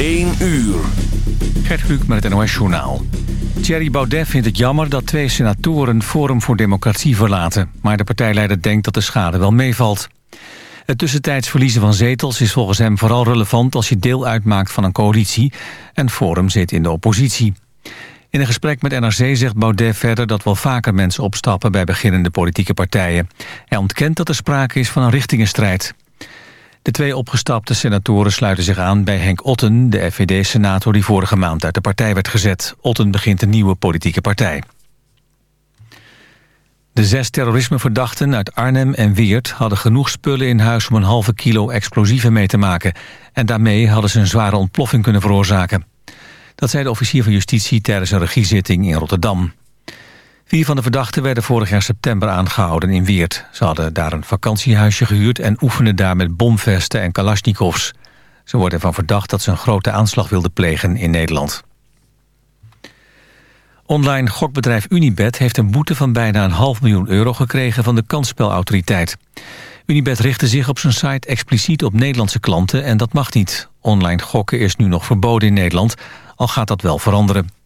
1 uur. Gert Kluk met het NOS Journaal. Thierry Baudet vindt het jammer dat twee senatoren Forum voor Democratie verlaten. Maar de partijleider denkt dat de schade wel meevalt. Het tussentijds verliezen van zetels is volgens hem vooral relevant... als je deel uitmaakt van een coalitie en Forum zit in de oppositie. In een gesprek met NRC zegt Baudet verder dat wel vaker mensen opstappen... bij beginnende politieke partijen. Hij ontkent dat er sprake is van een richtingenstrijd. De twee opgestapte senatoren sluiten zich aan bij Henk Otten... de FVD-senator die vorige maand uit de partij werd gezet. Otten begint een nieuwe politieke partij. De zes terrorismeverdachten uit Arnhem en Weert hadden genoeg spullen in huis om een halve kilo explosieven mee te maken. En daarmee hadden ze een zware ontploffing kunnen veroorzaken. Dat zei de officier van justitie tijdens een regiezitting in Rotterdam. Vier van de verdachten werden vorig jaar september aangehouden in Weert. Ze hadden daar een vakantiehuisje gehuurd en oefenden daar met bomvesten en kalasjnikovs. Ze worden ervan verdacht dat ze een grote aanslag wilden plegen in Nederland. Online gokbedrijf Unibet heeft een boete van bijna een half miljoen euro gekregen van de kansspelautoriteit. Unibet richtte zich op zijn site expliciet op Nederlandse klanten en dat mag niet. Online gokken is nu nog verboden in Nederland, al gaat dat wel veranderen.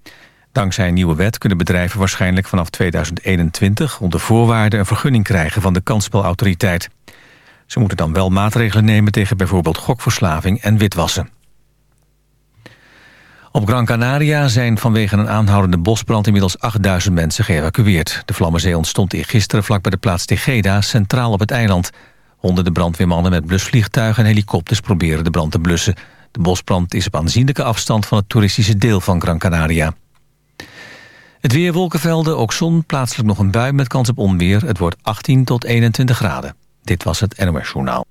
Dankzij een nieuwe wet kunnen bedrijven waarschijnlijk vanaf 2021 onder voorwaarden een vergunning krijgen van de kansspelautoriteit. Ze moeten dan wel maatregelen nemen tegen bijvoorbeeld gokverslaving en witwassen. Op Gran Canaria zijn vanwege een aanhoudende bosbrand inmiddels 8000 mensen geëvacueerd. De Vlammenzee ontstond gisteren vlak bij de plaats Tegeda, centraal op het eiland. Honderden brandweermannen met blusvliegtuigen en helikopters proberen de brand te blussen. De bosbrand is op aanzienlijke afstand van het toeristische deel van Gran Canaria. Het weer wolkenvelden, ook zon, plaatselijk nog een bui met kans op onweer. Het wordt 18 tot 21 graden. Dit was het NOS Journaal.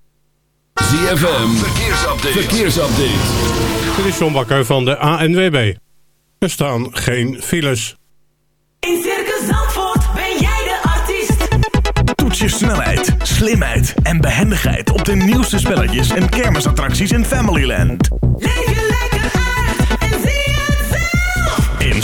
ZFM, verkeersupdate. verkeersupdate. Dit is John Bakker van de ANWB. Er staan geen files. In Circus Zandvoort ben jij de artiest. Toets je snelheid, slimheid en behendigheid op de nieuwste spelletjes en kermisattracties in Familyland. Leef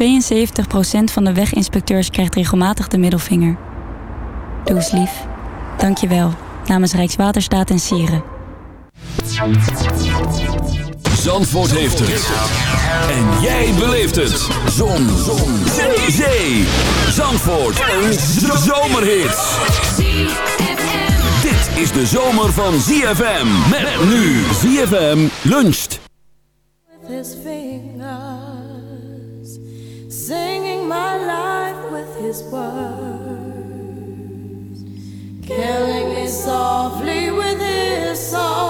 72% van de weginspecteurs krijgt regelmatig de middelvinger. Doe eens lief. Dank je wel. Namens Rijkswaterstaat en Sieren. Zandvoort heeft het. En jij beleeft het. Zon. Zon. Zee. Zandvoort. Een zomerhit. Dit is de zomer van ZFM. Met nu ZFM luncht. Words, killing me softly with his song,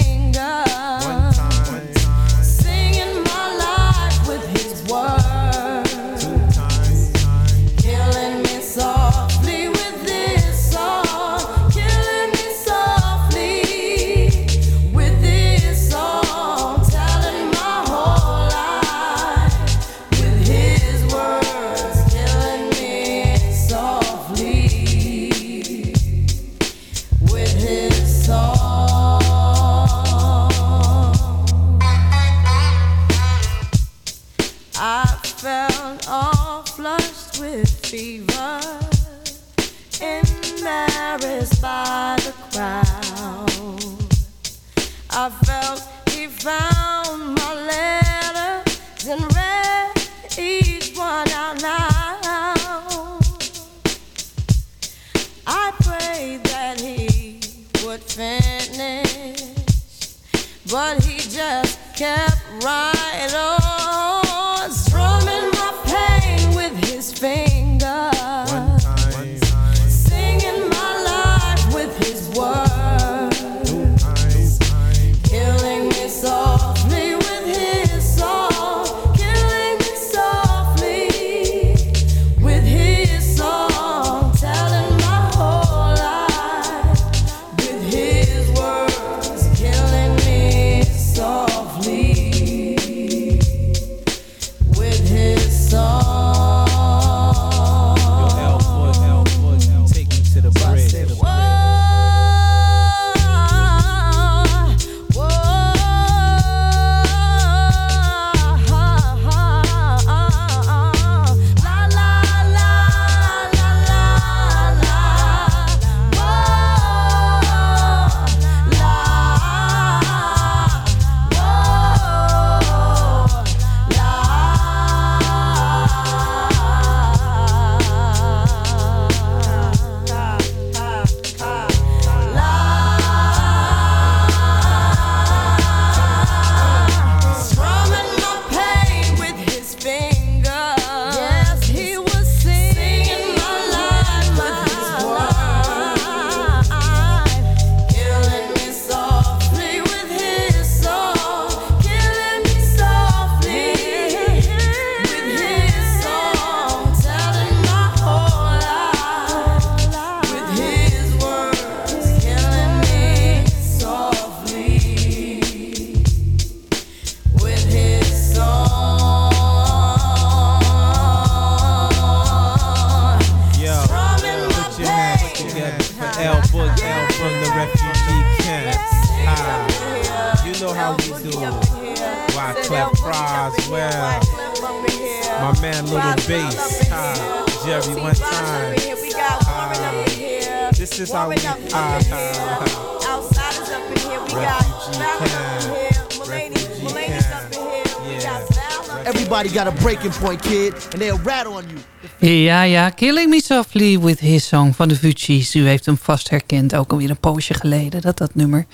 kid, and they'll rat on you. Ja, ja, Killing Me Softly with His Song van de Fugees. U heeft hem vast herkend, ook alweer een poosje geleden dat dat nummer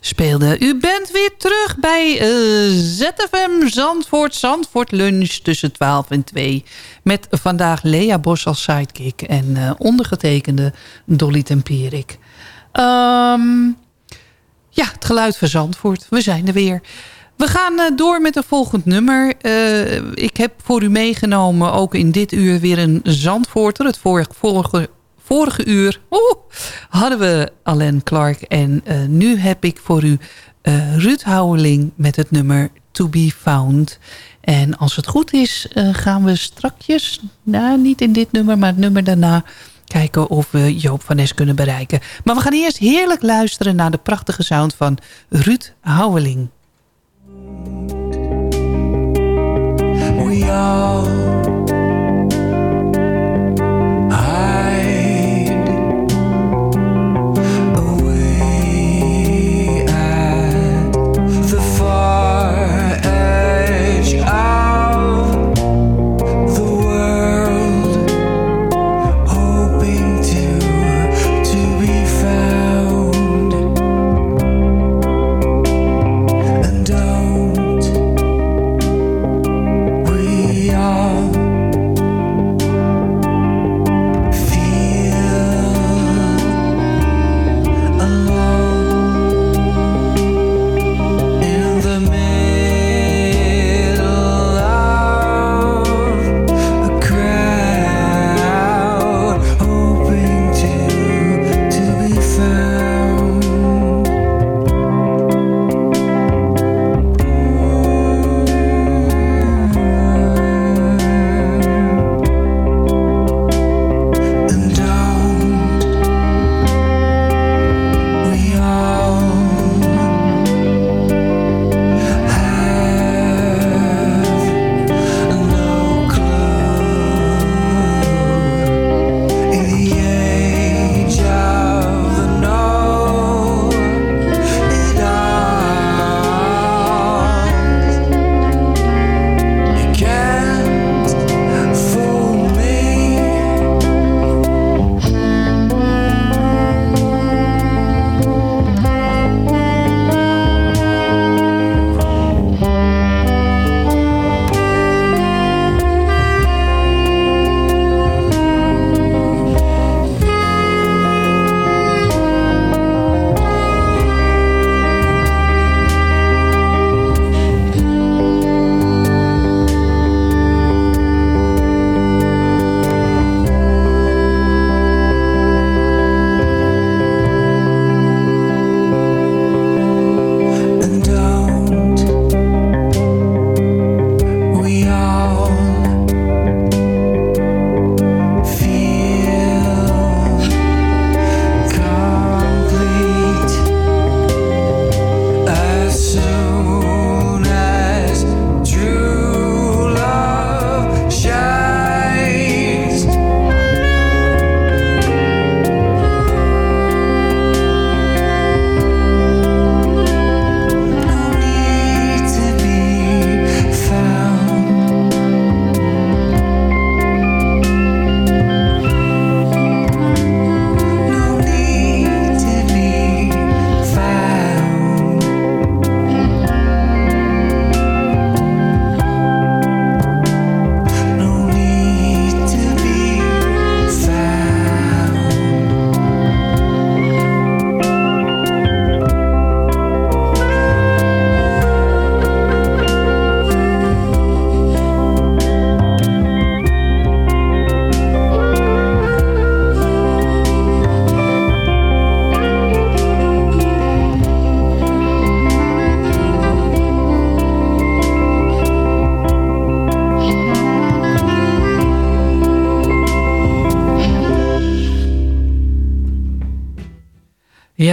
speelde. U bent weer terug bij eh, ZFM Zandvoort, Zandvoort Lunch tussen 12 en 2. Met vandaag Lea Bos als sidekick en eh, ondergetekende Dolly Tempierik. Ehm, ja, het geluid van Zandvoort. We zijn er weer. We gaan eh, door met een volgend nummer. Eh, ik heb voor u meegenomen, ook in dit uur, weer een Zandvoorter. Het vorige, vorige, uur hadden we Alain Clark. En eh, nu heb ik voor u eh, Ruud Houweling met het nummer To Be Found. En als het goed is, gaan we strakjes, nou niet in dit nummer, maar het nummer daarna... kijken of we Joop van Nes kunnen bereiken. Maar we gaan eerst heerlijk luisteren naar de prachtige sound van Ruud Houweling. We all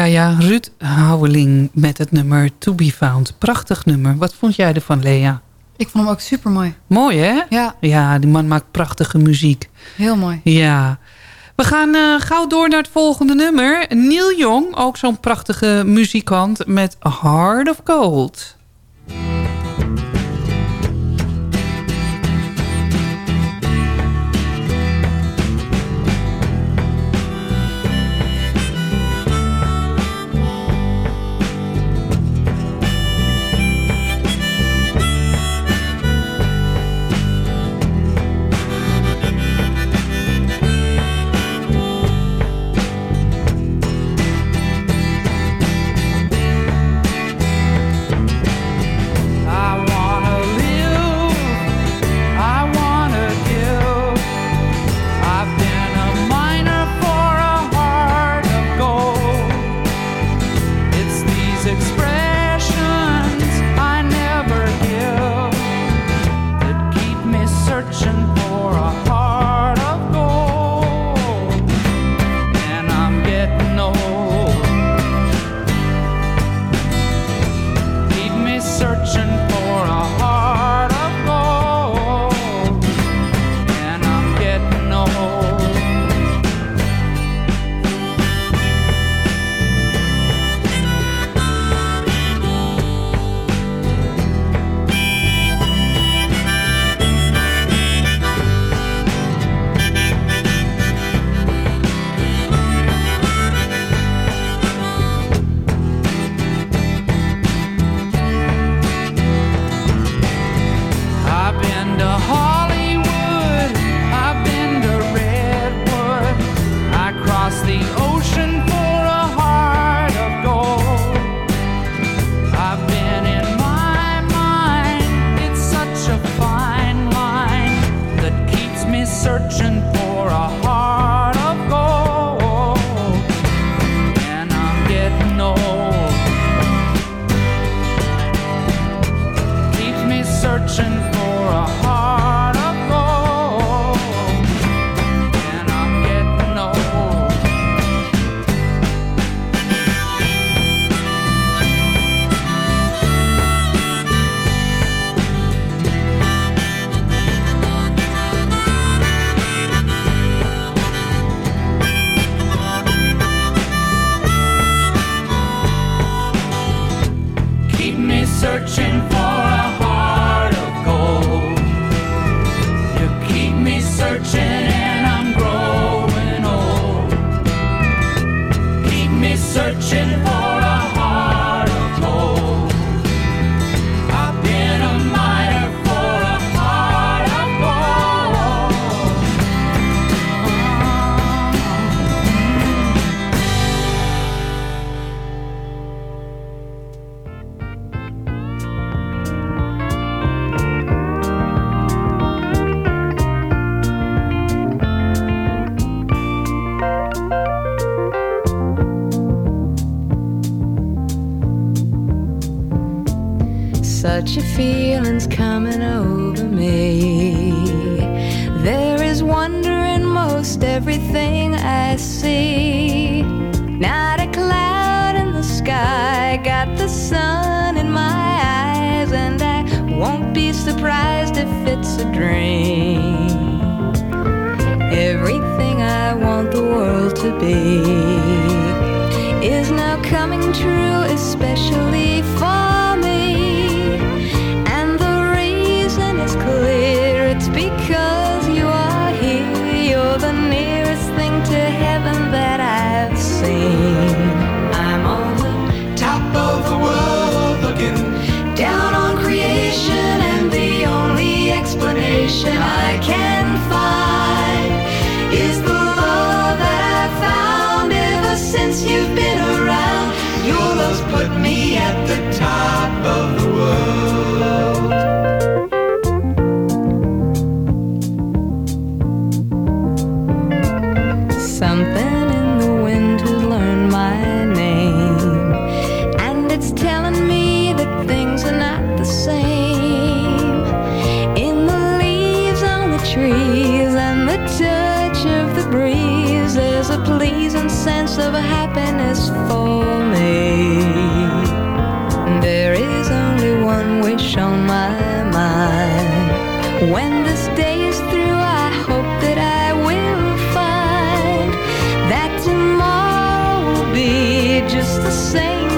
ja, Ruud Houweling met het nummer To Be Found. Prachtig nummer. Wat vond jij ervan, Lea? Ik vond hem ook super mooi. Mooi, hè? Ja. Ja, die man maakt prachtige muziek. Heel mooi. Ja. We gaan eh, gauw door naar het volgende nummer. Neil Young, ook zo'n prachtige muzikant met Heart of Gold. got your feelings coming over me. There is wonder in most everything I see. Not a cloud in the sky, got the sun in my eyes, and I won't be surprised if it's a dream. Everything I want the world to be is now coming true, especially for. Same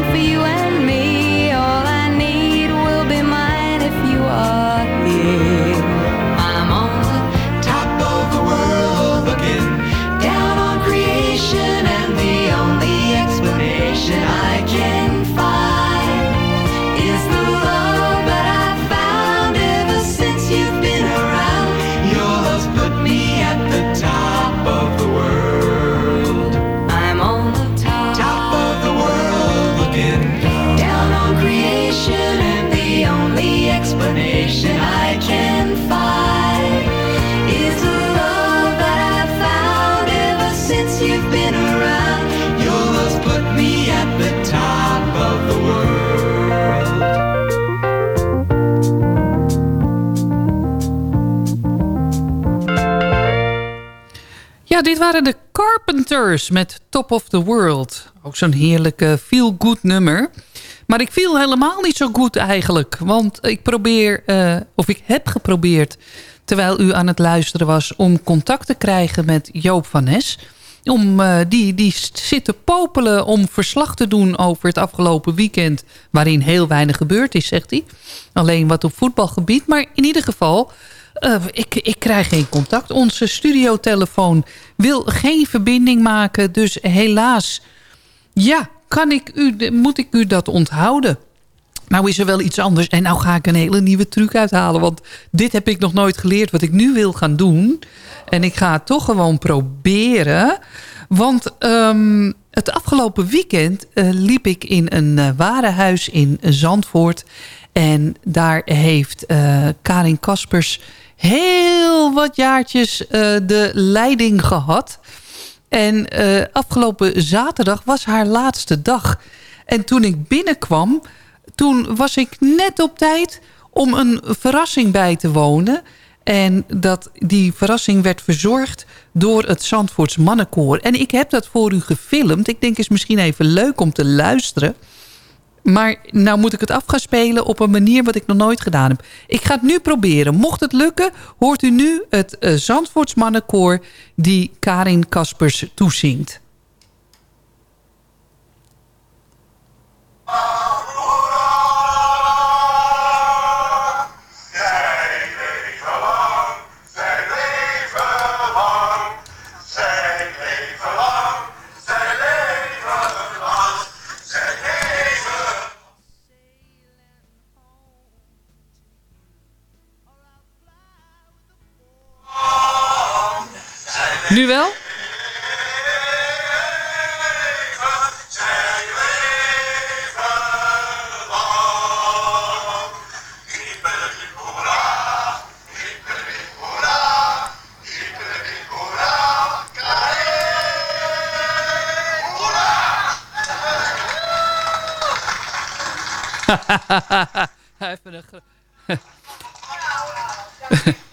Dit waren de Carpenters met Top of the World. Ook zo'n heerlijke feel-good nummer. Maar ik viel helemaal niet zo goed eigenlijk. Want ik probeer, eh, of ik heb geprobeerd... terwijl u aan het luisteren was... om contact te krijgen met Joop van Nes. Om, eh, die, die zit te popelen om verslag te doen over het afgelopen weekend... waarin heel weinig gebeurd is, zegt hij. Alleen wat op voetbalgebied. Maar in ieder geval... Eh, ik, ik krijg geen contact. Onze studiotelefoon wil geen verbinding maken. Dus helaas, ja, kan ik u, moet ik u dat onthouden? Nou is er wel iets anders. En nou ga ik een hele nieuwe truc uithalen. Want dit heb ik nog nooit geleerd wat ik nu wil gaan doen. En ik ga het toch gewoon proberen. Want ehm, het afgelopen weekend eh, liep ik in een eh, warenhuis in Zandvoort. En daar heeft Karin Kaspers heel wat jaartjes eh, de leiding gehad. En eh, afgelopen zaterdag was haar laatste dag. En toen ik binnenkwam, toen was ik net op tijd om een verrassing bij te wonen. En dat, die verrassing werd verzorgd door het Zandvoorts Mannenkoor. En ik heb dat voor u gefilmd. Ik denk, is misschien even leuk om te luisteren. Maar nou moet ik het af gaan spelen op een manier wat ik nog nooit gedaan heb. Ik ga het nu proberen. Mocht het lukken, hoort u nu het uh, die Karin Kaspers toezingt. Nu wel? Even een...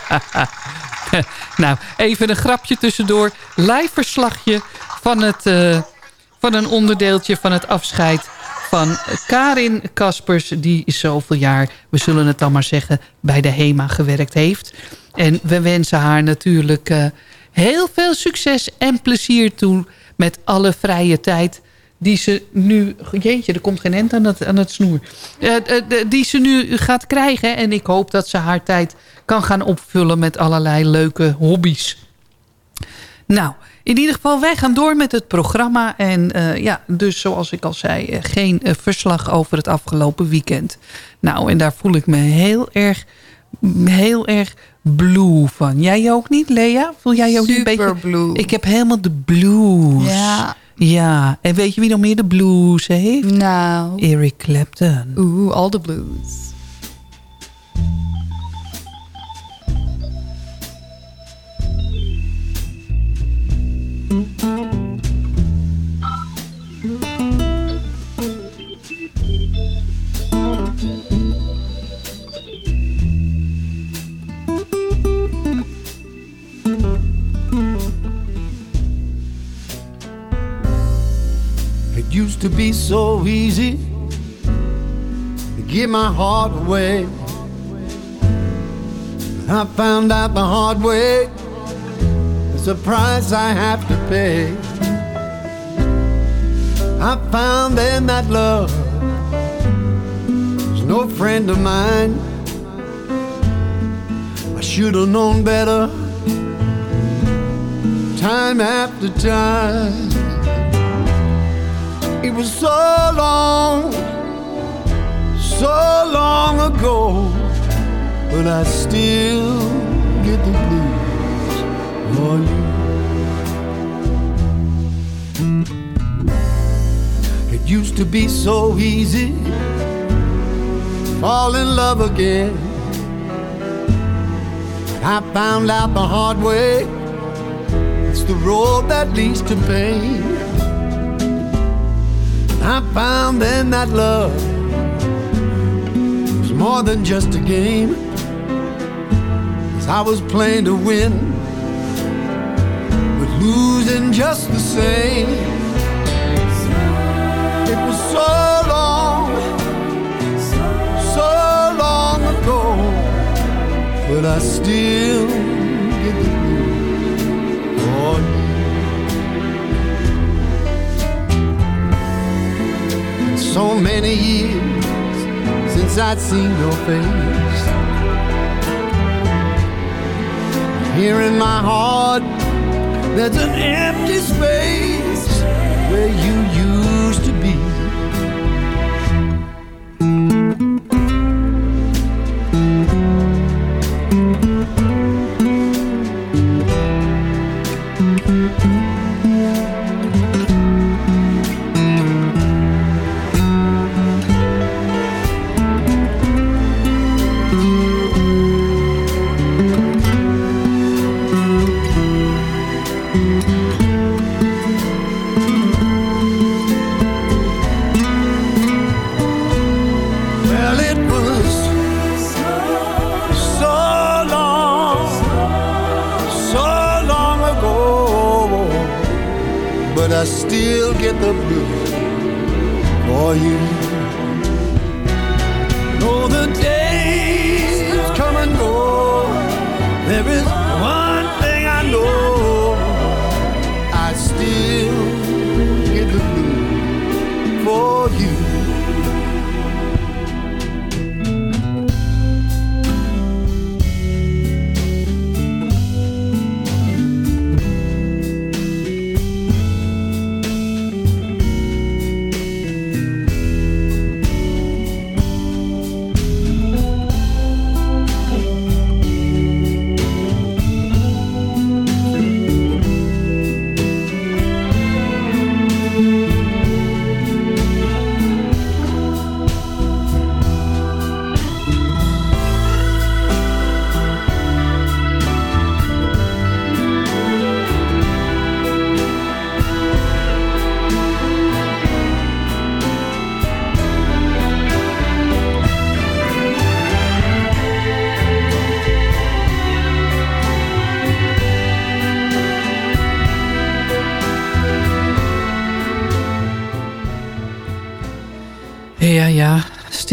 nou, even een grapje tussendoor. Live verslagje van, het, eh, van een onderdeeltje van het afscheid van Karin Kaspers... die zoveel jaar, we zullen het dan maar zeggen, bij de HEMA gewerkt heeft. En we wensen haar natuurlijk eh, heel veel succes en plezier toe... met alle vrije tijd die ze nu... Jeetje, er komt geen end aan het, aan het snoer. Eh, eh, die ze nu gaat krijgen. En ik hoop dat ze haar tijd kan gaan opvullen met allerlei leuke hobby's. Nou, in ieder geval, wij gaan door met het programma. En eh, ja, dus zoals ik al zei, geen verslag over het afgelopen weekend. Nou, en daar voel ik me heel erg, heel erg blue van. Jij ook niet, Lea? Voel jij je ook niet een beetje... blue. Ik heb helemaal de blues. Ja. Ja, en weet je wie nog meer de blues heeft? Nou. Eric Clapton. Oeh, all the blues. To be so easy to give my heart away. I found out the hard way. It's a price I have to pay. I found then that love is no friend of mine. I should have known better time after time. It was so long, so long ago, but I still get the blues for you. It used to be so easy fall in love again. I found out the hard way. It's the road that leads to pain. I found then that love was more than just a game. 'Cause I was playing to win, but losing just the same. It was so long, so long ago, but I still so many years since I'd seen your face. Here in my heart, there's an empty space where you for you.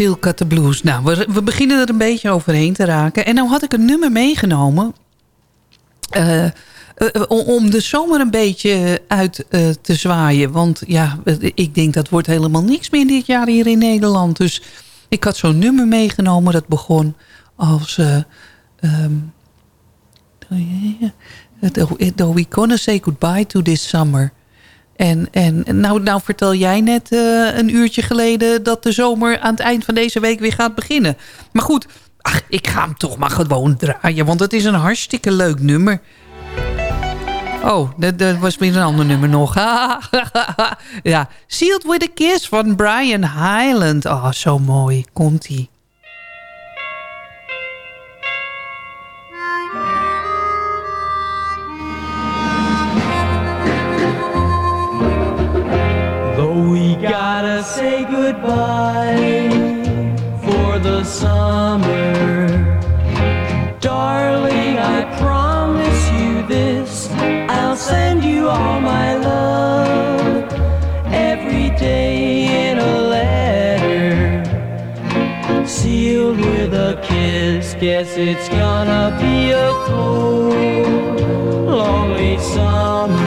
Still Cut the Blues. Nou, we, we beginnen er een beetje overheen te raken. En nou had ik een nummer meegenomen. eh, eh, om- de zomer een beetje uit eh, te zwaaien. Want ja, ik denk dat wordt helemaal niks meer dit jaar hier in Nederland. Dus ik had zo'n nummer meegenomen. Dat begon als... ehm, Though we gonna say goodbye to this summer. En, en nou, nou vertel jij net eh, een uurtje geleden... dat de zomer aan het eind van deze week weer gaat beginnen. Maar goed, ach, ik ga hem toch maar gewoon draaien... want het is een hartstikke leuk nummer. Oh, dat, dat was weer een ander nummer nog. ja, Sealed with a Kiss van Brian Hyland. Oh, zo mooi. Komt-ie. gotta say goodbye for the summer. Darling, I promise you this I'll send you all my love every day in a letter sealed with a kiss. Guess it's gonna be a cold, lonely summer.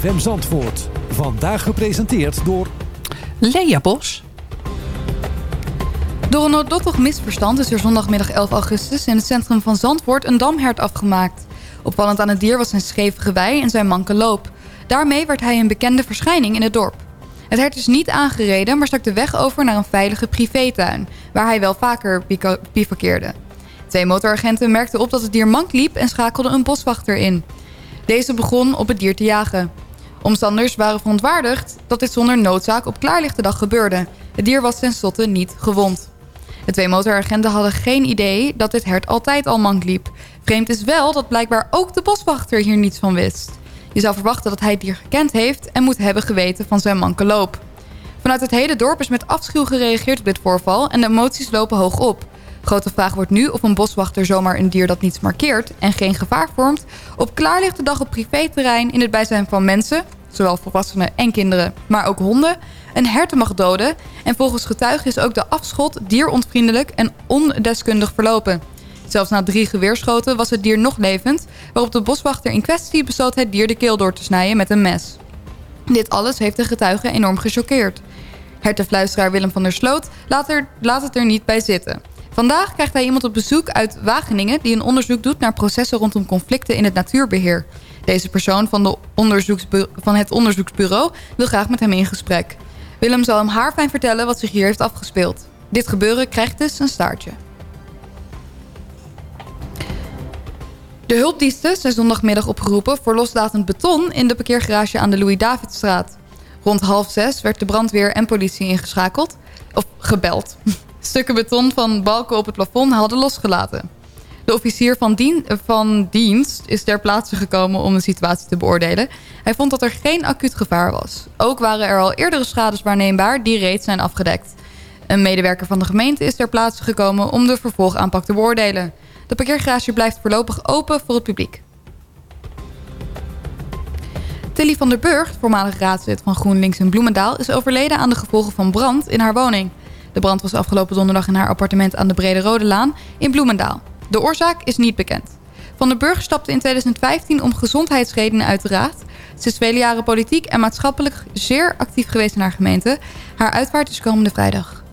ZFM Zandvoort. Vandaag gepresenteerd door... Lea Bos. Door een noodlottig misverstand is er zondagmiddag 11 augustus... in het centrum van Zandvoort een damhert afgemaakt. Opvallend aan het dier was zijn schevige wei en zijn manke loop. Daarmee werd hij een bekende verschijning in het dorp. Het hert is niet aangereden, maar stak de weg over naar een veilige privétuin... waar hij wel vaker bivakkeerde. Twee motoragenten merkten op dat het dier mank liep... en schakelden een boswachter in. Deze begon op het dier te jagen. Omstanders waren verontwaardigd dat dit zonder noodzaak op klaarlichte dag gebeurde. Het dier was tenslotte niet gewond. De twee motoragenten hadden geen idee dat dit hert altijd al mank liep. Vreemd is wel dat blijkbaar ook de boswachter hier niets van wist. Je zou verwachten dat hij het dier gekend heeft en moet hebben geweten van zijn manke loop. Vanuit het hele dorp is met afschuw gereageerd op dit voorval en de emoties lopen hoog op. Grote vraag wordt nu of een boswachter zomaar een dier dat niets markeert en geen gevaar vormt... op klaarlichte dag op privéterrein in het bijzijn van mensen, zowel volwassenen en kinderen, maar ook honden, een herten mag doden. En volgens getuigen is ook de afschot dierontvriendelijk en ondeskundig verlopen. Zelfs na drie geweerschoten was het dier nog levend, waarop de boswachter in kwestie besloot het dier de keel door te snijden met een mes. Dit alles heeft de getuigen enorm gechoqueerd. Hertenfluisteraar Willem van der Sloot laat, laat het er niet bij zitten. Vandaag krijgt hij iemand op bezoek uit Wageningen... die een onderzoek doet naar processen rondom conflicten in het natuurbeheer. Deze persoon van, de van het onderzoeksbureau wil graag met hem in gesprek. Willem zal hem haarfijn vertellen wat zich hier heeft afgespeeld. Dit gebeuren krijgt dus een staartje. De hulpdiensten zijn zondagmiddag opgeroepen voor loslatend beton in de parkeergarage aan de Louis-Davidstraat. Rond half zes werd de brandweer en politie ingeschakeld, of gebeld. Stukken beton van balken op het plafond hadden losgelaten. De officier van, dien- van dienst is ter plaatse gekomen om de situatie te beoordelen. Hij vond dat er geen acuut gevaar was. Ook waren er al eerdere schades waarneembaar die reeds zijn afgedekt. Een medewerker van de gemeente is ter plaatse gekomen om de vervolgaanpak te beoordelen. De parkeergarage blijft voorlopig open voor het publiek. Tilly van der Burg, voormalig raadslid van GroenLinks in Bloemendaal... is overleden aan de gevolgen van brand in haar woning. De brand was afgelopen donderdag in haar appartement aan de Brede Rode Laan in Bloemendaal. De oorzaak is niet bekend. Van der Burg stapte in 2015 om gezondheidsredenen uit de raad. Ze is vele jaren politiek en maatschappelijk zeer actief geweest in haar gemeente. Haar uitvaart is komende vrijdag.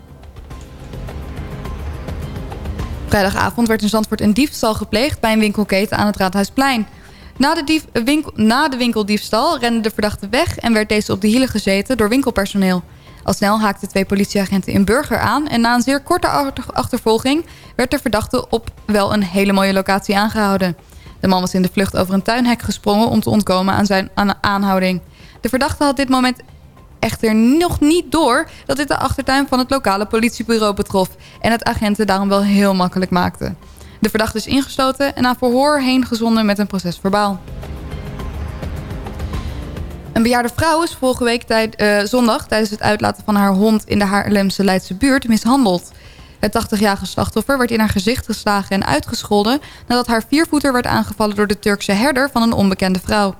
Vrijdagavond werd in Zandvoort een diefstal gepleegd bij een winkelketen aan het Raadhuisplein. Na de, dief, eh, winkel, na de winkeldiefstal rende de verdachte weg en werd deze op de hielen gezeten door winkelpersoneel. Al snel haakten twee politieagenten een burger aan en na een zeer korte achter- achtervolging werd de verdachte op wel een hele mooie locatie aangehouden. De man was in de vlucht over een tuinhek gesprongen om te ontkomen aan zijn aan aanhouding. De verdachte had dit moment echter nog niet door dat dit de achtertuin van het lokale politiebureau betrof en het agenten daarom wel heel makkelijk maakte. De verdachte is ingesloten en aan verhoor heen gezonden met een procesverbaal. Een bejaarde vrouw is vorige week tijd, eh, zondag tijdens het uitlaten van haar hond in de Haarlemse Leidse buurt mishandeld. Het 80-jarige slachtoffer werd in haar gezicht geslagen en uitgescholden nadat haar viervoeter werd aangevallen door de Turkse herder van een onbekende vrouw.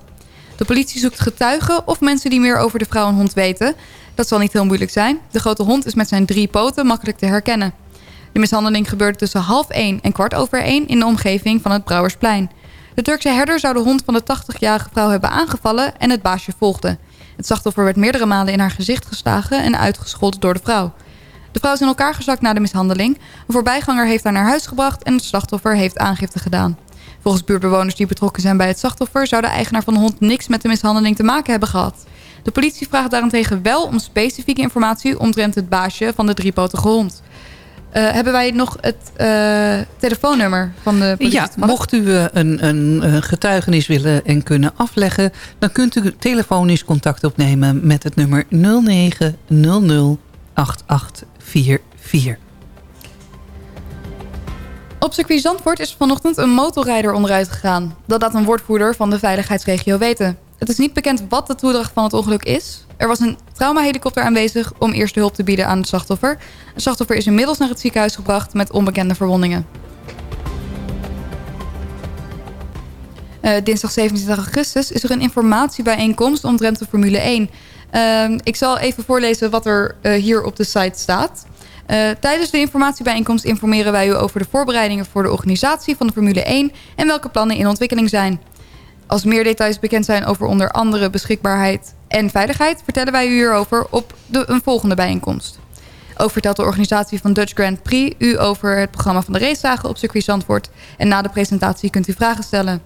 De politie zoekt getuigen of mensen die meer over de vrouw en hond weten. Dat zal niet heel moeilijk zijn. De grote hond is met zijn drie poten makkelijk te herkennen. De mishandeling gebeurde tussen half één en kwart over één in de omgeving van het Brouwersplein. De Turkse herder zou de hond van de 80-jarige vrouw hebben aangevallen en het baasje volgde. Het slachtoffer werd meerdere malen in haar gezicht geslagen en uitgescholden door de vrouw. De vrouw is in elkaar gezakt na de mishandeling. Een voorbijganger heeft haar naar huis gebracht en het slachtoffer heeft aangifte gedaan. Volgens buurtbewoners die betrokken zijn bij het slachtoffer... zou de eigenaar van de hond niks met de mishandeling te maken hebben gehad. De politie vraagt daarentegen wel om specifieke informatie... omtrent het baasje van de driepotige hond. Eh, hebben wij nog het eh, telefoonnummer van de politie? Ja, mocht u eh, een, een, getuigenis willen en kunnen afleggen... dan kunt u telefonisch contact opnemen met het nummer 0900 8844. Op circuit Zandvoort is vanochtend een motorrijder onderuit gegaan. Dat laat een woordvoerder van de veiligheidsregio weten. Het is niet bekend wat de toedracht van het ongeluk is. Er was een traumahelikopter aanwezig om eerste hulp te bieden aan het slachtoffer. Het slachtoffer is inmiddels naar het ziekenhuis gebracht met onbekende verwondingen. Eh, dinsdag 27 augustus is er een informatiebijeenkomst omtrent de Formule 1. Ehm, ik zal even voorlezen wat er eh, hier op de site staat. Eh, tijdens de informatiebijeenkomst informeren wij u over de voorbereidingen voor de organisatie van de Formule 1 en welke plannen in ontwikkeling zijn. Als meer details bekend zijn over onder andere beschikbaarheid en veiligheid, vertellen wij u hierover op de, een volgende bijeenkomst. Ook vertelt de organisatie van Dutch Grand Prix u over het programma van de racedagen op circuit Zandvoort. En na de presentatie kunt u vragen stellen.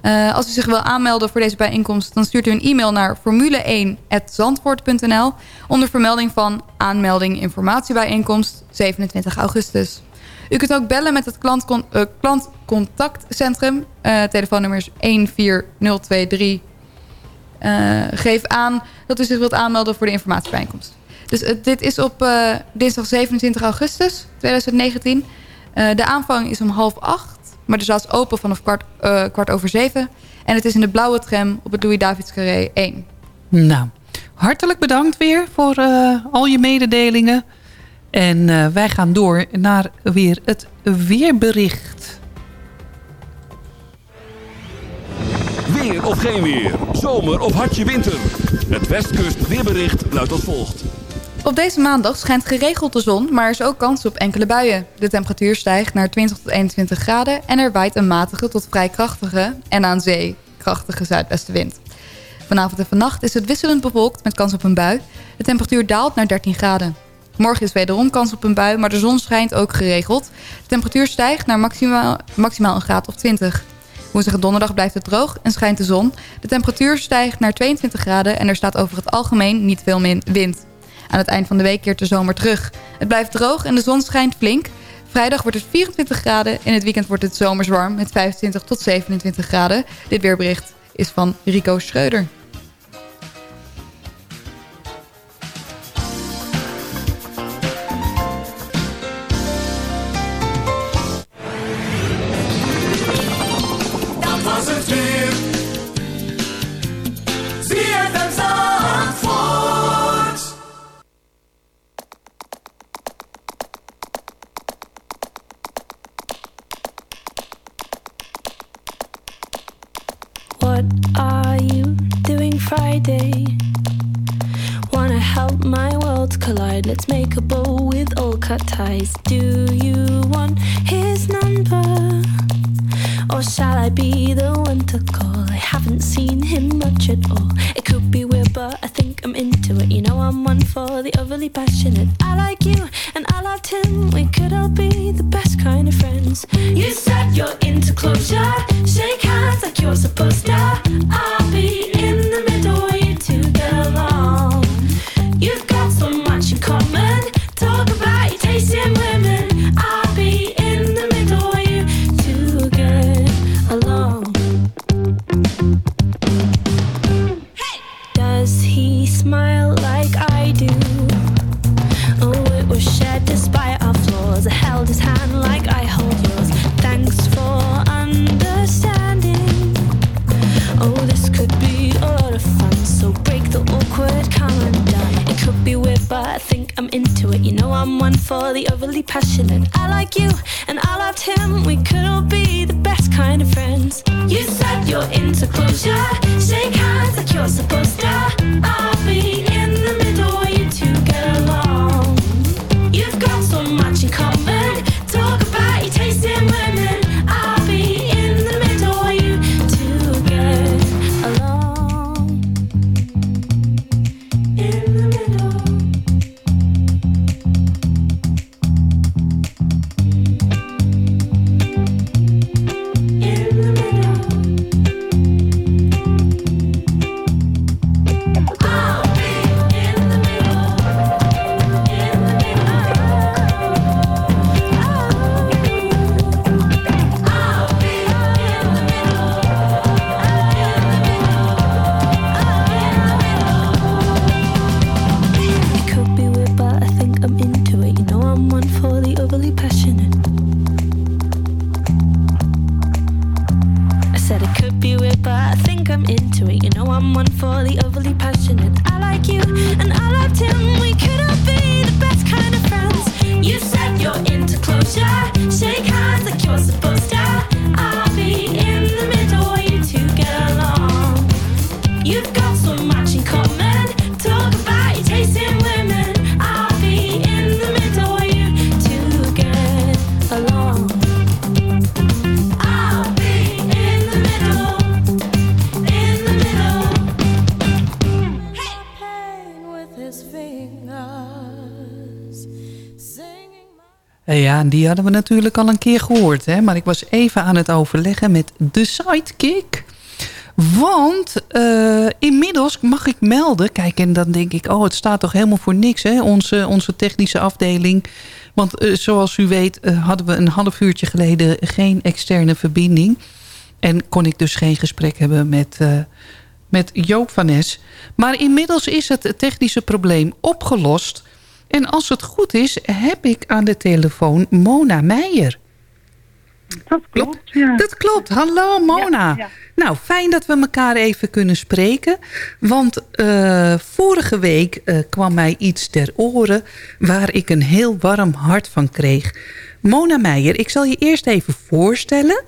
Eh, als u zich wil aanmelden voor deze bijeenkomst... dan stuurt u een e-mail naar formule1.zandvoort.nl... onder vermelding van aanmelding informatiebijeenkomst 27 augustus. U kunt ook bellen met het eh, klantcontactcentrum. Eh, telefoonnummer is 14023. Eh, geef aan dat u zich wilt aanmelden voor de informatiebijeenkomst. Dus eh, dit is op eh, dinsdag 27 augustus 2019. Eh, de aanvang is om half acht. Maar de zaal is open vanaf kwart, kwart over zeven. En het is in de blauwe tram op het Louis-Davids Carré 1. Nou, hartelijk bedankt weer voor al je mededelingen. En wij gaan door naar weer het weerbericht. Weer of geen weer. Zomer of hartje winter. Het Westkust weerbericht luidt als volgt. Op deze maandag schijnt geregeld de zon, maar er is ook kans op enkele buien. De temperatuur stijgt naar 20 tot 21 graden en er waait een matige tot vrij krachtige en aan zee krachtige zuidwestenwind. Vanavond en vannacht is het wisselend bewolkt met kans op een bui. De temperatuur daalt naar 13 graden. Morgen is wederom kans op een bui, maar de zon schijnt ook geregeld. De temperatuur stijgt naar maximaal, maximaal een graad of 20. Woensdag en donderdag blijft het droog en schijnt de zon. De temperatuur stijgt naar 22 graden en er staat over het algemeen niet veel wind. Aan het eind van de week keert de zomer terug. Het blijft droog en de zon schijnt flink. Vrijdag wordt het 24 graden. In het weekend wordt het zomers warm met 25 tot 27 graden. Dit weerbericht is van Rico Schreuder. Do you want his number? Or shall I be the one to call? I haven't seen him much at all. It could be weird, but I think I'm into it. You know I'm one for the overly passionate. I like you and I loved him. We could all be think I'm into it. You know I'm one for the overly passionate. I like you and I loved him. We could all be the best kind of friends. You said you're into closure. Shake hands like you're supposed to. Die hadden we natuurlijk al een keer gehoord. Hè? Maar ik was even aan het overleggen met de sidekick. Want eh, inmiddels mag ik melden... Kijk, en dan denk ik... Oh, het staat toch helemaal voor niks, hè? Onze, onze technische afdeling. Want eh, zoals u weet eh, hadden we een half uurtje geleden... geen externe verbinding. En kon ik dus geen gesprek hebben met... met Joop van Nes. Maar inmiddels is het technische probleem opgelost. En als het goed is, heb ik aan de telefoon Mona Meijer. Dat klopt, ja. Dat klopt. Hallo Mona. Ja, ja. Nou, fijn dat we elkaar even kunnen spreken. Want eh, vorige week eh, kwam mij iets ter oren... waar ik een heel warm hart van kreeg. Mona Meijer, ik zal je eerst even voorstellen...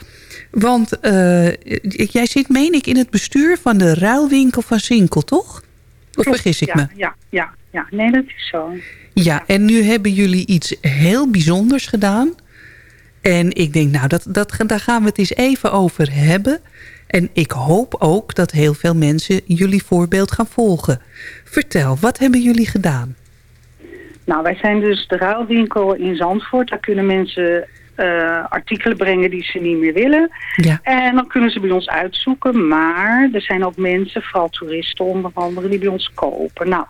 Want eh, jij zit, meen ik, in het bestuur van de ruilwinkel van Sinkel, toch? Of Klopt, vergis ik ja, me? Ja, ja, ja. Nee, dat is zo. Ja, en nu hebben jullie iets heel bijzonders gedaan. En ik denk, nou, dat, dat, daar gaan we het eens even over hebben. En ik hoop ook dat heel veel mensen jullie voorbeeld gaan volgen. Vertel, wat hebben jullie gedaan? Nou, wij zijn dus de ruilwinkel in Zandvoort. Daar kunnen mensen eh, artikelen brengen die ze niet meer willen. Ja. En dan kunnen ze bij ons uitzoeken. Maar er zijn ook mensen, vooral toeristen onder andere, die bij ons kopen. Nou,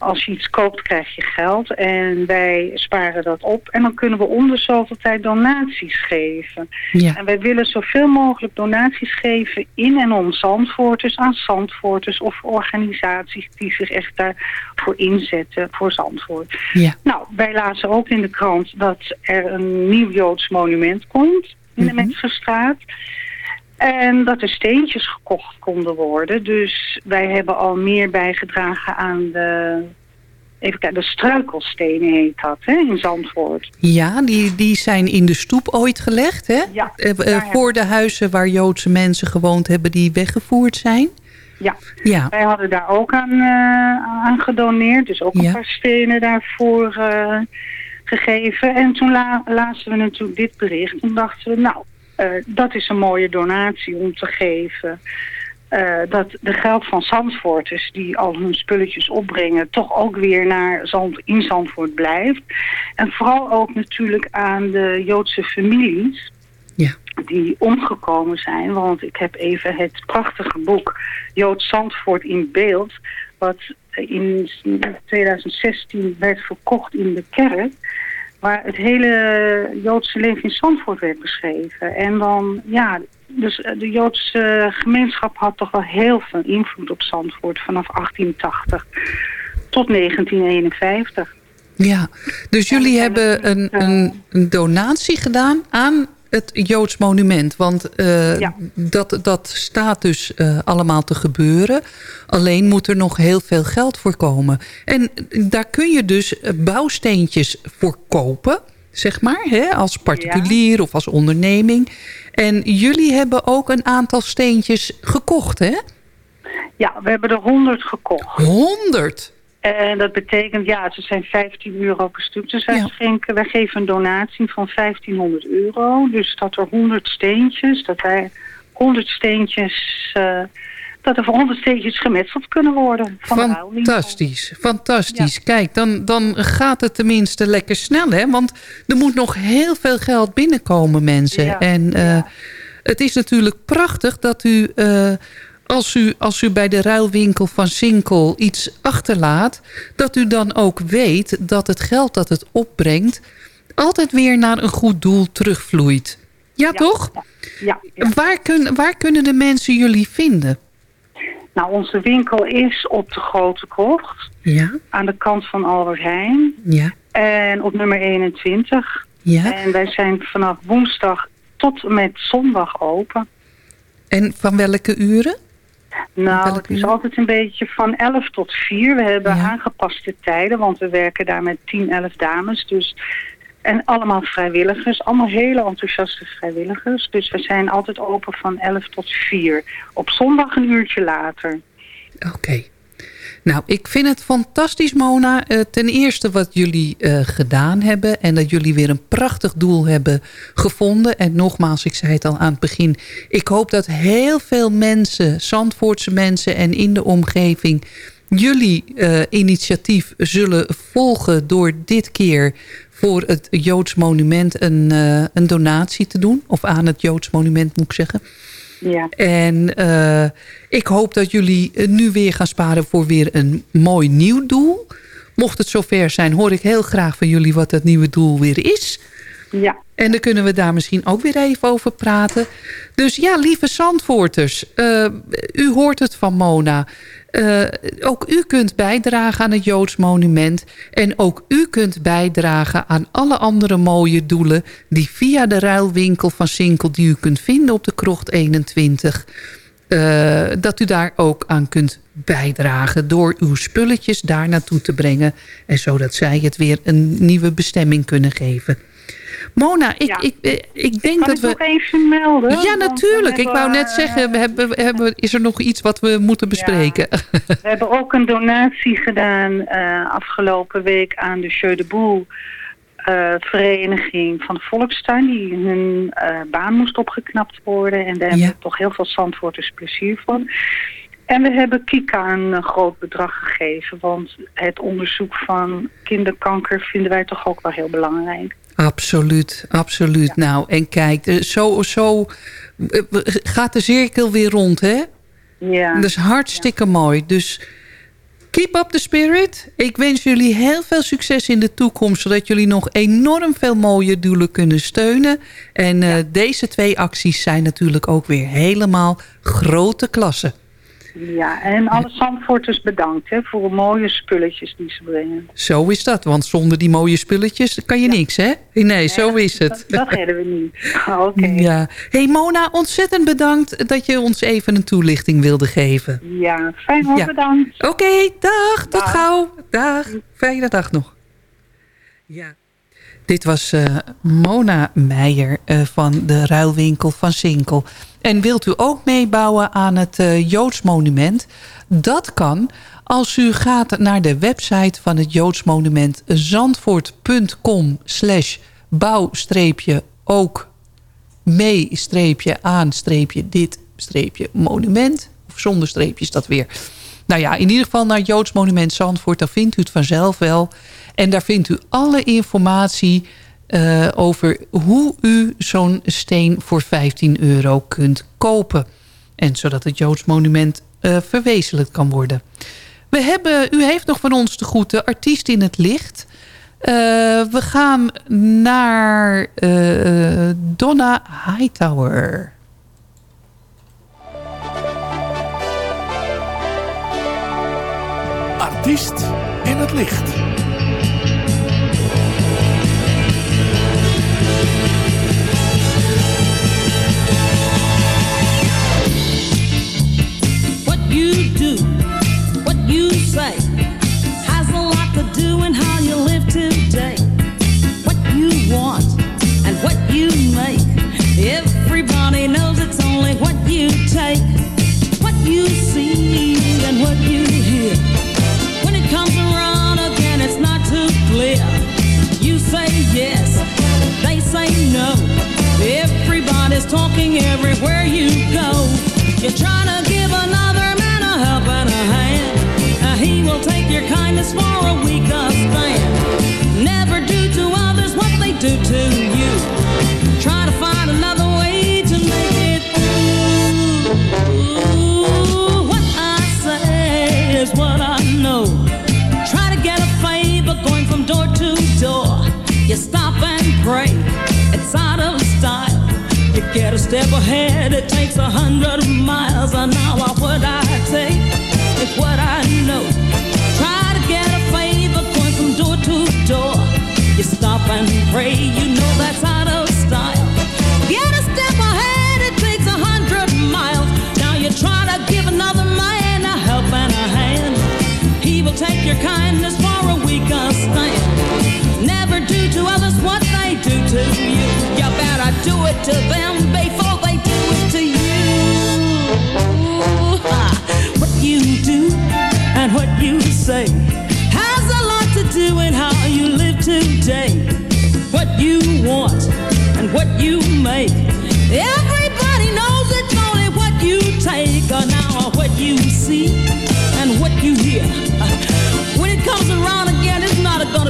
als je iets koopt krijg je geld en wij sparen dat op. En dan kunnen we om de zoveel tijd donaties geven. Ja. En wij willen zoveel mogelijk donaties geven in en om Zandvoorters, aan Zandvoorters of organisaties die zich echt daarvoor inzetten voor Zandvoort. Ja. Nou, wij lazen ook in de krant dat er een nieuw Joods monument komt in de Metzgerstraat. En dat er steentjes gekocht konden worden. Dus wij hebben al meer bijgedragen aan de, even kijken, de struikelstenen heet dat, hè, in Zandvoort. Ja, die, die zijn in de stoep ooit gelegd, hè? Ja, Eh, eh, voor de huizen waar Joodse mensen gewoond hebben die weggevoerd zijn. Ja. Ja. wij hadden daar ook aan, eh, aan gedoneerd. Dus ook een Ja. paar stenen daarvoor gegeven. En toen la lazen we natuurlijk dit bericht. En dachten we, nou, dat is een mooie donatie om te geven. eh, dat de geld van Zandvoorters die al hun spulletjes opbrengen... toch ook weer naar Zand, in Zandvoort blijft. En vooral ook natuurlijk aan de Joodse families... Ja. die omgekomen zijn. Want ik heb even het prachtige boek Jood Zandvoort in beeld... wat in 2016 werd verkocht in de kerk waar het hele Joodse leven in Zandvoort werd beschreven. En dan, ja, dus eh, de Joodse gemeenschap had toch wel heel veel invloed op Zandvoort vanaf 1880 tot 1951. Ja, dus jullie hebben een, een, een donatie gedaan aan het Joods monument. Want eh, dat, dat staat dus eh, allemaal te gebeuren. Alleen moet er nog heel veel geld voor komen. En daar kun je dus eh, bouwsteentjes voor kopen. Zeg maar, hè, als particulier of als onderneming. En jullie hebben ook een aantal steentjes gekocht, hè? Ja, we hebben er 100 gekocht. 100? En dat betekent, ja, ze zijn 15 euro per stuk. Dus wij, schenken, wij geven een donatie van 1500 euro. Dus dat er 100 steentjes, dat wij 100 steentjes, eh, dat er voor 100 steentjes gemetseld kunnen worden. Van. Fantastisch, fantastisch. Kijk, dan, dan gaat het tenminste lekker snel, hè? Want er moet nog heel veel geld binnenkomen, mensen. Ja, En eh, het is natuurlijk prachtig dat u... eh, als u, als u bij de ruilwinkel van Sinkel iets achterlaat... dat u dan ook weet dat het geld dat het opbrengt... altijd weer naar een goed doel terugvloeit. Ja, toch? Ja, Waar, kun, waar kunnen de mensen jullie vinden? Nou, onze winkel is op de Grote Krocht. Ja. Aan de kant van Albert Heijn. Ja. En op nummer 21. Ja. En wij zijn vanaf woensdag tot en met zondag open. En van welke uren? Nou, het is altijd een beetje van 11 tot 4. We hebben aangepaste tijden, want we werken daar met 10, 11 dames. Dus, en allemaal vrijwilligers, allemaal hele enthousiaste vrijwilligers. Dus we zijn altijd open van 11 tot 4. Op zondag een uurtje later. Oké. Nou, ik vind het fantastisch, Mona. Eh, ten eerste wat jullie eh, gedaan hebben... en dat jullie weer een prachtig doel hebben gevonden. En nogmaals, ik zei het al aan het begin... ik hoop dat heel veel mensen, Zandvoortse mensen... en in de omgeving jullie eh, initiatief zullen volgen... door dit keer voor het Joods Monument een, een donatie te doen. Of aan het Joods Monument, moet ik zeggen. Ja. En eh, ik hoop dat jullie eh, nu weer gaan sparen voor weer een mooi nieuw doel. Mocht het zover zijn, hoor ik heel graag van jullie wat dat nieuwe doel weer is. Ja. En dan kunnen we daar misschien ook weer even over praten. Dus ja, lieve Zandvoorters, eh, u hoort het van Mona. Eh, ook u kunt bijdragen aan het Joods monument. En ook u kunt bijdragen aan alle andere mooie doelen... die via de ruilwinkel van Sinkel die u kunt vinden op de Krocht 21... eh, dat u daar ook aan kunt bijdragen... door uw spulletjes daar naartoe te brengen... en zodat zij het weer een nieuwe bestemming kunnen geven... Mona, ik, ik, eh, ik denk Kan dat ik we... nog even melden? Ja, Want natuurlijk. Ik wou net zeggen, we hebben, hebben, is er nog iets wat we moeten bespreken? We hebben ook een donatie gedaan eh, afgelopen week aan de Jeu de Boel eh, vereniging van de Volkstuin. Die hun eh, baan moest opgeknapt worden. En daar hebben we toch heel veel Zandvoorters plezier van. En we hebben Kika een eh, groot bedrag gegeven. Want het onderzoek van kinderkanker vinden wij toch ook wel heel belangrijk. Absoluut, absoluut. Nou, en kijk, eh, zo, zo eh, gaat de cirkel weer rond, hè? Ja. Dat is hartstikke mooi. Dus keep up the spirit. Ik wens jullie heel veel succes in de toekomst... zodat jullie nog enorm veel mooie doelen kunnen steunen. En eh, deze twee acties zijn natuurlijk ook weer helemaal grote klassen. Ja, en alle Zandvoorters bedankt hè, voor de mooie spulletjes die ze brengen. Zo is dat, want zonder die mooie spulletjes kan je niks, hè? Nee, zo is het. Dat, dat redden we niet. Oké. Ja. hey Mona, ontzettend bedankt dat je ons even een toelichting wilde geven. Ja, fijn hoor, Ja. bedankt. Oké, dag, tot gauw. Dag, fijne dag nog. Ja. Dit was eh, Mona Meijer eh, van de ruilwinkel van Sinkel. En wilt u ook meebouwen aan het eh, Joods monument? Dat kan als u gaat naar de website van het Joods monument zandvoort.com slash bouw-ook mee-aan-dit-monument of zonder streepjes dat weer. Nou ja, in ieder geval naar Joods Monument Zandvoort. Daar vindt u het vanzelf wel. En daar vindt u alle informatie eh, over hoe u zo'n steen voor 15 euro kunt kopen. En zodat het Joods Monument eh, verwezenlijkt kan worden. We hebben, u heeft nog van ons de groeten, artiest in het licht. Eh, we gaan naar Donna Hightower. Artiest in het licht. Everybody's talking everywhere you go. You're trying to give another man a helping hand. Uh, he will take your kindness for a weaker stand. Never do to others what they do to you. Try to find another way to make it through. What I say is what I know. Try to get a favor going from door to door. You stop and pray. You get a step ahead, it takes a hundred miles an hour. What I take is what I know. Try to get a favor going from door to door. You stop and pray, you know that's out of style. Get a step ahead, it takes a hundred miles. Now you try to give another man a help and a hand. He will take your kindness for a weaker stand. Never do to others to them before they do it to you. Ah, what you do and what you say has a lot to do in how you live today. What you want and what you make. Everybody knows it's only what you take or now what you see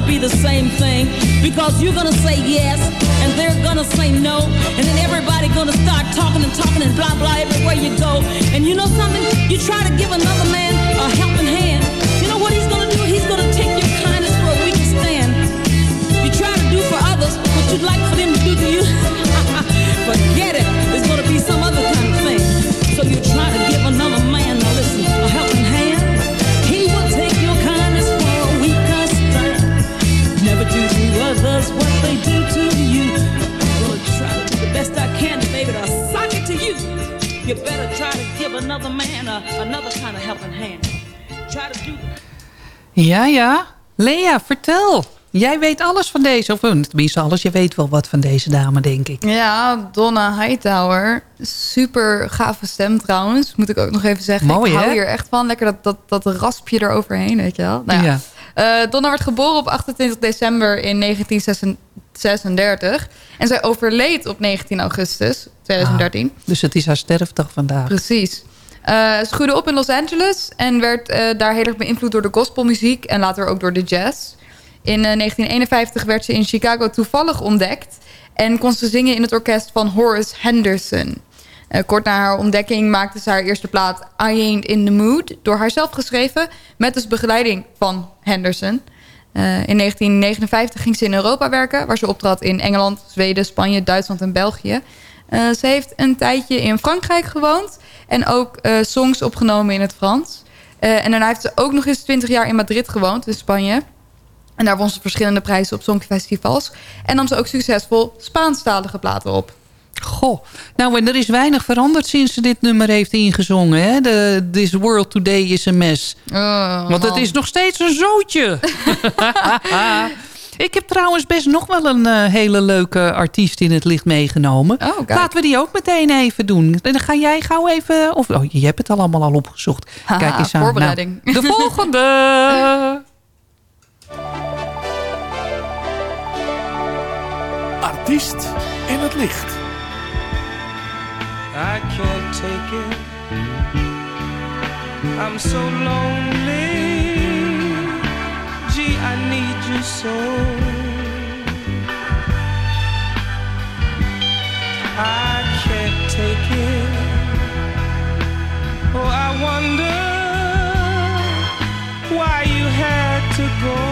gonna be the same thing because you're gonna say yes and they're gonna say no, and then everybody gonna start talking and talking and blah blah everywhere you go. And you know something? You try to give another man a helping hand. You know what he's gonna do? He's gonna take your kindness for a weaker stand. You try to do for others what you'd like for them to do to you. Forget it. It's gonna be some other kind of thing. So you try to you. You better try to give another man a, another kind of helping hand. Try to do Ja, ja. Lea, vertel. Jij weet alles van deze. Of tenminste alles. Je weet wel wat van deze dame, denk ik. Ja, Donna Hightower. Super gave stem trouwens. Moet ik ook nog even zeggen. Mooi, ik hou hè? hier echt van. Lekker dat, dat, dat raspje eroverheen, weet je wel. Nou ja. Eh, Donna werd geboren op 28 december in 1936. En zij overleed op 19 augustus 2013. Dus het is haar sterfdag vandaag. Precies. Eh, ze groeide op in Los Angeles en werd eh, daar heel erg beïnvloed door de gospelmuziek en later ook door de jazz. In eh, 1951 werd ze in Chicago toevallig ontdekt en kon ze zingen in het orkest van Horace Henderson. Eh, kort na haar ontdekking maakte ze haar eerste plaat I Ain't In The Mood door haarzelf geschreven met dus begeleiding van Henderson. Eh, in 1959 ging ze in Europa werken, waar ze optrad in Engeland, Zweden, Spanje, Duitsland en België. Eh, ze heeft een tijdje in Frankrijk gewoond en ook eh, songs opgenomen in het Frans. En daarna heeft ze ook nog eens 20 jaar in Madrid gewoond, in Spanje. En daar won ze verschillende prijzen op songfestivals. En nam ze ook succesvol Spaanstalige platen op. Goh, nou en er is weinig veranderd sinds ze dit nummer heeft ingezongen. Hè? De, This World Today is a mess. Want het is nog steeds een zootje. Ik heb trouwens best nog wel een eh, hele leuke artiest in het licht meegenomen. Laten we die ook meteen even doen. En dan ga jij gauw even... Of, oh, je hebt het al allemaal al opgezocht. Haha, Kijk eens aan. voorbereiding. Nou, de volgende. Artiest in het licht. I can't take it I'm so lonely. Gee, I need you so. I can't take it. Oh, I wonder why you had to go.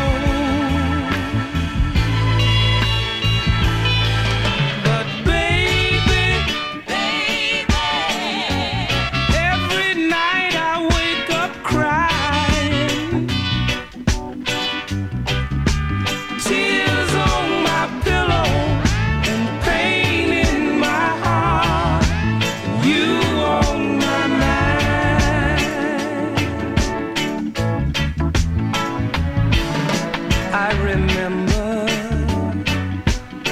I remember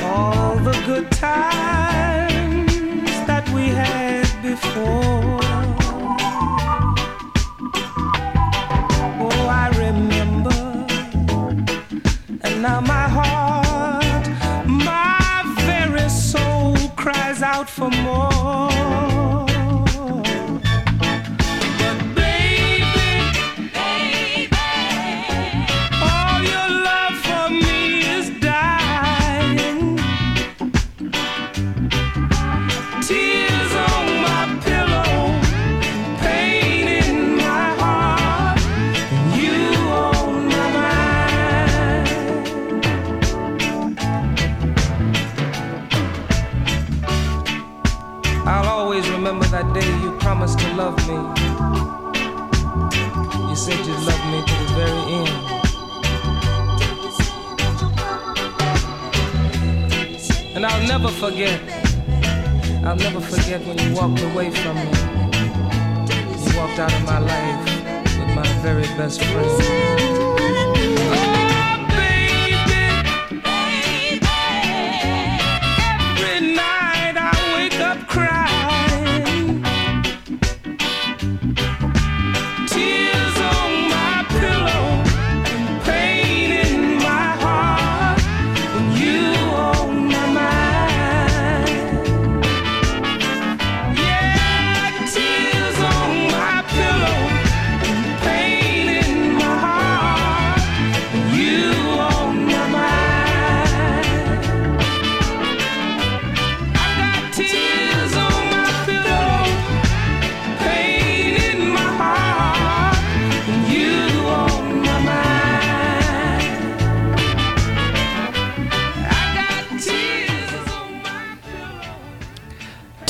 all the good times that we had before.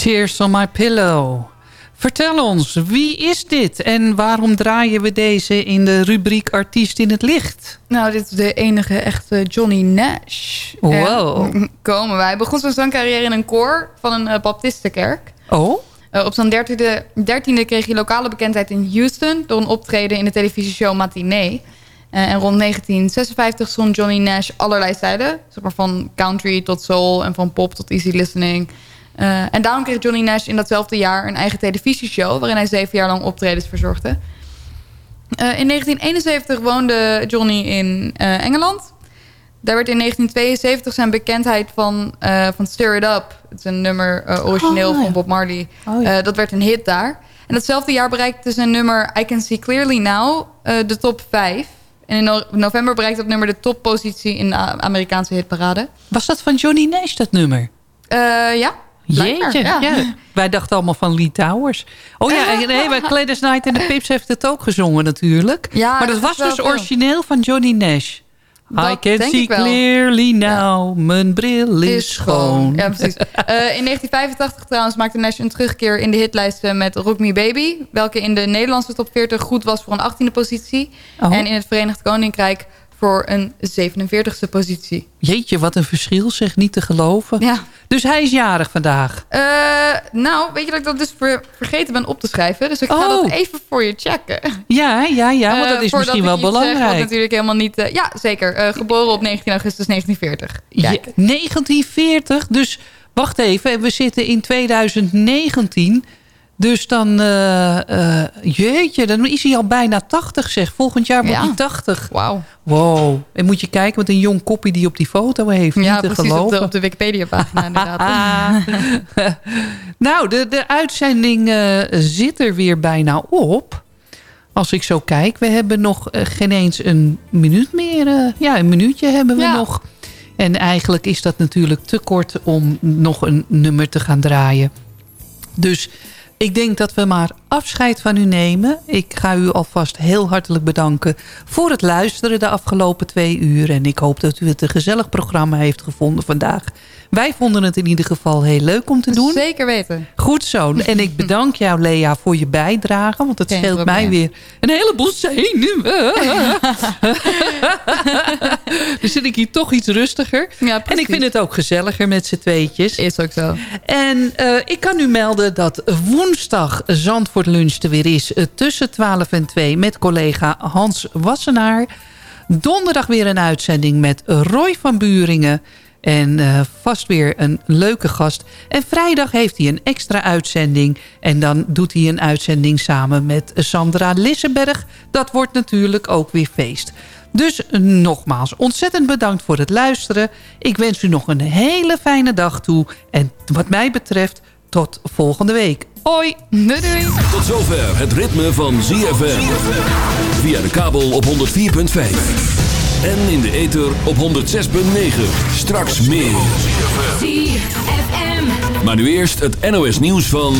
Tears on my pillow. Vertel ons, wie is dit en waarom draaien we deze in de rubriek Artiest in het Licht? Nou, dit is de enige echte Johnny Nash. Wow. En komen wij. Hij begon zijn zangcarrière in een koor van een eh, baptistenkerk. Oh? Eh, op zijn dertiende, dertiende kreeg hij lokale bekendheid in Houston... door een optreden in de televisieshow Matinee. Eh, en rond 1956 zong Johnny Nash allerlei stijlen. Zeg maar van country tot soul en van pop tot easy listening. Eh, en daarom kreeg Johnny Nash in datzelfde jaar een eigen televisieshow... waarin hij zeven jaar lang optredens verzorgde. Eh, in 1971 woonde Johnny in eh, Engeland. Daar werd in 1972 zijn bekendheid van, van Stir It Up. Het is een nummer origineel Oh, ja. van Bob Marley. Oh, ja. Dat werd een hit daar. En datzelfde jaar bereikte zijn nummer I Can See Clearly Now de top 5. En in no- november bereikte dat nummer de toppositie in de Amerikaanse hitparade. Was dat van Johnny Nash, dat nummer? Ja. Jeetje, ja. ja. Wij dachten allemaal van Lee Towers. Oh ja, en nee, bij Gladys Knight en de Pips heeft het ook gezongen natuurlijk. Ja, maar dat dat was dus origineel van Johnny Nash. I can see clearly now, mijn bril is, schoon. Ja, precies. Eh, in 1985 trouwens maakte Nash een terugkeer in de hitlijsten met Rock Me Baby. Welke in de Nederlandse top 40 goed was voor een 18e positie. Oh. En in het Verenigd Koninkrijk voor een 47e positie. Jeetje, wat een verschil zeg, niet te geloven. Ja. Dus hij is jarig vandaag. Eh, nou, weet je dat ik dat dus ver- vergeten ben op te schrijven. Dus ik ga Oh. dat even voor je checken. Ja, ja, ja, want Eh, dat is voordat misschien wel iets zeg wat belangrijk. natuurlijk helemaal niet... eh, ja, zeker. Eh, geboren op 19 augustus 1940. Kijk. Ja, 1940, dus wacht even, we zitten in 2019. Dus dan, eh, eh, jeetje, dan is hij al bijna 80 zeg. Volgend jaar wordt Ja. hij 80. Wauw. Wow. En moet je kijken wat een jong koppie die op die foto heeft. Ja, Niet te precies. Op geloven. de, op de Wikipedia-pagina inderdaad. nou, de, de uitzending eh, zit er weer bijna op. Als ik zo kijk, we hebben nog geen eens een minuut meer. ja, een minuutje hebben we Ja. nog. En eigenlijk is dat natuurlijk te kort om nog een nummer te gaan draaien. Dus ik denk dat we maar afscheid van u nemen. Ik ga u alvast heel hartelijk bedanken voor het luisteren de afgelopen twee uur. En ik hoop dat u het een gezellig programma heeft gevonden vandaag. Wij vonden het in ieder geval heel leuk om te doen. Zeker weten. Goed zo. En ik bedank jou, Lea, voor je bijdrage. Want het Geen scheelt probleem. mij weer een heleboel zenuwen. dus zit ik hier toch iets rustiger. en ik vind het ook gezelliger met z'n tweetjes. Is ook zo. En eh, ik kan u melden dat woensdag Zandvoort Lunch er weer is... eh, tussen 12 en 2 met collega Hans Wassenaar. Donderdag weer een uitzending met Roy van Buringen... En eh, vast weer een leuke gast. En vrijdag heeft hij een extra uitzending. En dan doet hij een uitzending samen met Sandra Lissenberg. Dat wordt natuurlijk ook weer feest. Dus nogmaals, ontzettend bedankt voor het luisteren. Ik wens u nog een hele fijne dag toe. En wat mij betreft, tot volgende week. Hoi! Doei doei! Tot zover het ritme van ZFM. Via de kabel op 104.5. En in de ether op 106.9. Straks meer. Maar nu eerst het NOS nieuws van...